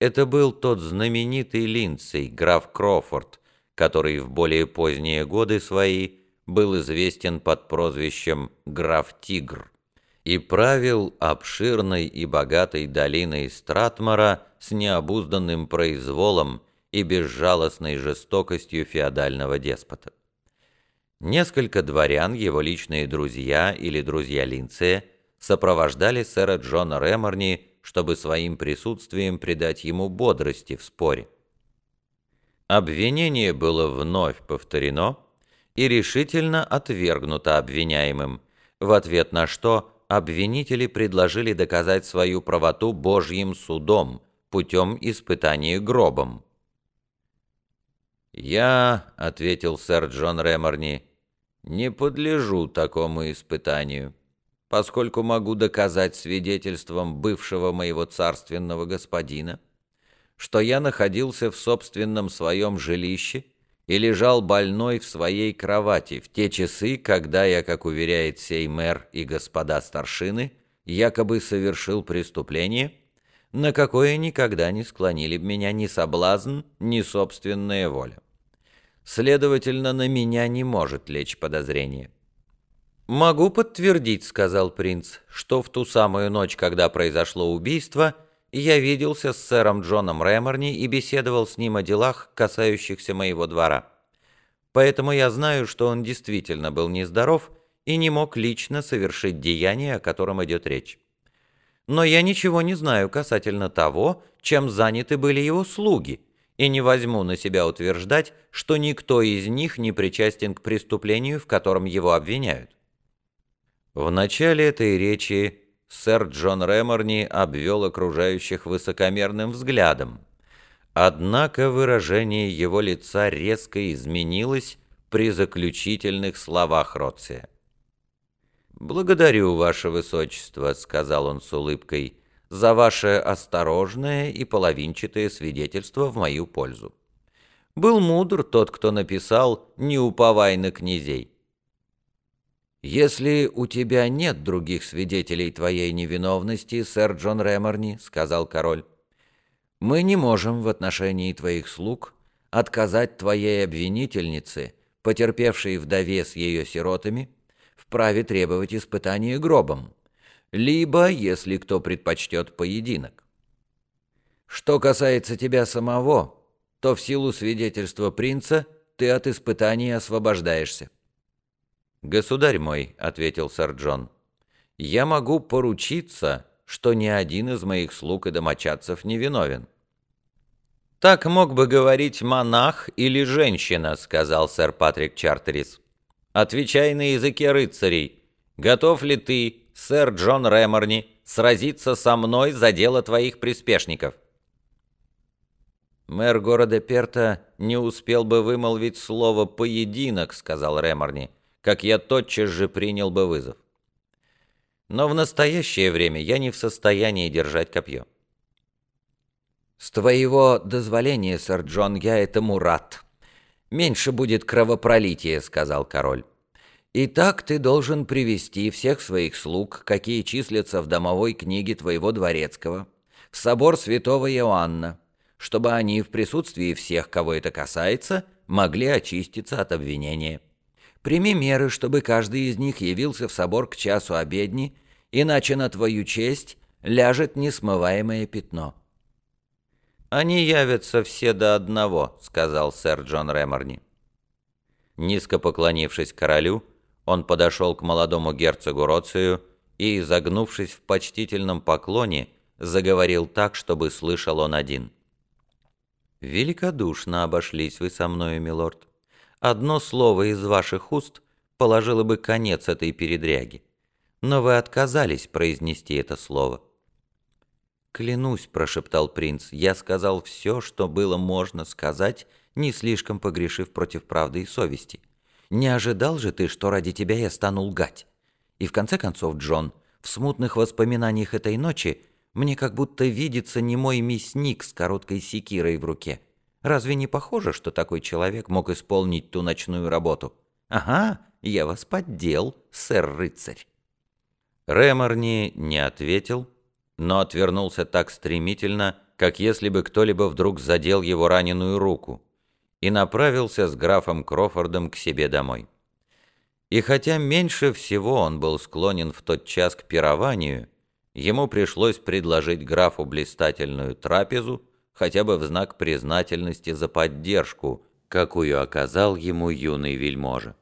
Это был тот знаменитый Линдсей, граф Крофорд, который в более поздние годы свои был известен под прозвищем «Граф Тигр» и правил обширной и богатой долиной Стратмара с необузданным произволом и безжалостной жестокостью феодального деспота. Несколько дворян, его личные друзья или друзья Линция, сопровождали сэра Джона Реморни, чтобы своим присутствием придать ему бодрости в споре. Обвинение было вновь повторено и решительно отвергнуто обвиняемым, в ответ на что обвинители предложили доказать свою правоту Божьим судом путем испытания гробом. «Я», — ответил сэр Джон Реморни, — «не подлежу такому испытанию, поскольку могу доказать свидетельством бывшего моего царственного господина, что я находился в собственном своем жилище и лежал больной в своей кровати в те часы, когда я, как уверяет сей мэр и господа старшины, якобы совершил преступление, на какое никогда не склонили меня ни соблазн, ни собственная воля. Следовательно, на меня не может лечь подозрение. «Могу подтвердить», — сказал принц, — «что в ту самую ночь, когда произошло убийство, я виделся с сэром Джоном Рэморни и беседовал с ним о делах, касающихся моего двора. Поэтому я знаю, что он действительно был нездоров и не мог лично совершить деяние, о котором идет речь. Но я ничего не знаю касательно того, чем заняты были его слуги, и не возьму на себя утверждать, что никто из них не причастен к преступлению, в котором его обвиняют. В начале этой речи сэр Джон Реморни обвел окружающих высокомерным взглядом. Однако выражение его лица резко изменилось при заключительных словах Роция. «Благодарю, ваше высочество», — сказал он с улыбкой, «за ваше осторожное и половинчатое свидетельство в мою пользу. Был мудр тот, кто написал «Не уповай на князей». «Если у тебя нет других свидетелей твоей невиновности, сэр Джон Реморни», — сказал король, — «мы не можем в отношении твоих слуг отказать твоей обвинительнице, потерпевшей вдове с ее сиротами, вправе требовать испытания гробом, либо, если кто предпочтет, поединок. Что касается тебя самого, то в силу свидетельства принца ты от испытания освобождаешься». «Государь мой», — ответил сэр Джон, — «я могу поручиться, что ни один из моих слуг и домочадцев не виновен». «Так мог бы говорить монах или женщина», — сказал сэр Патрик Чартерис. «Отвечай на языке рыцарей. Готов ли ты, сэр Джон Реморни, сразиться со мной за дело твоих приспешников?» «Мэр города Перта не успел бы вымолвить слово «поединок», — сказал Реморни как я тотчас же принял бы вызов. Но в настоящее время я не в состоянии держать копье. «С твоего дозволения, сэр Джон, я этому рад. Меньше будет кровопролития», — сказал король. «Итак, ты должен привести всех своих слуг, какие числятся в домовой книге твоего дворецкого, в собор святого Иоанна, чтобы они в присутствии всех, кого это касается, могли очиститься от обвинения». Прими меры, чтобы каждый из них явился в собор к часу обедни, иначе на твою честь ляжет несмываемое пятно». «Они явятся все до одного», — сказал сэр Джон Реморни. Низко поклонившись королю, он подошел к молодому герцогу Роцию и, загнувшись в почтительном поклоне, заговорил так, чтобы слышал он один. «Великодушно обошлись вы со мною, милорд. Одно слово из ваших уст положило бы конец этой передряге. Но вы отказались произнести это слово. «Клянусь», — прошептал принц, — «я сказал все, что было можно сказать, не слишком погрешив против правды и совести. Не ожидал же ты, что ради тебя я стану лгать? И в конце концов, Джон, в смутных воспоминаниях этой ночи мне как будто видится немой мясник с короткой секирой в руке. Разве не похоже, что такой человек мог исполнить ту ночную работу? Ага, я вас поддел, сэр-рыцарь. Реморни не ответил, но отвернулся так стремительно, как если бы кто-либо вдруг задел его раненую руку, и направился с графом Крофордом к себе домой. И хотя меньше всего он был склонен в тот час к пированию, ему пришлось предложить графу блистательную трапезу, хотя бы в знак признательности за поддержку, какую оказал ему юный вельможа.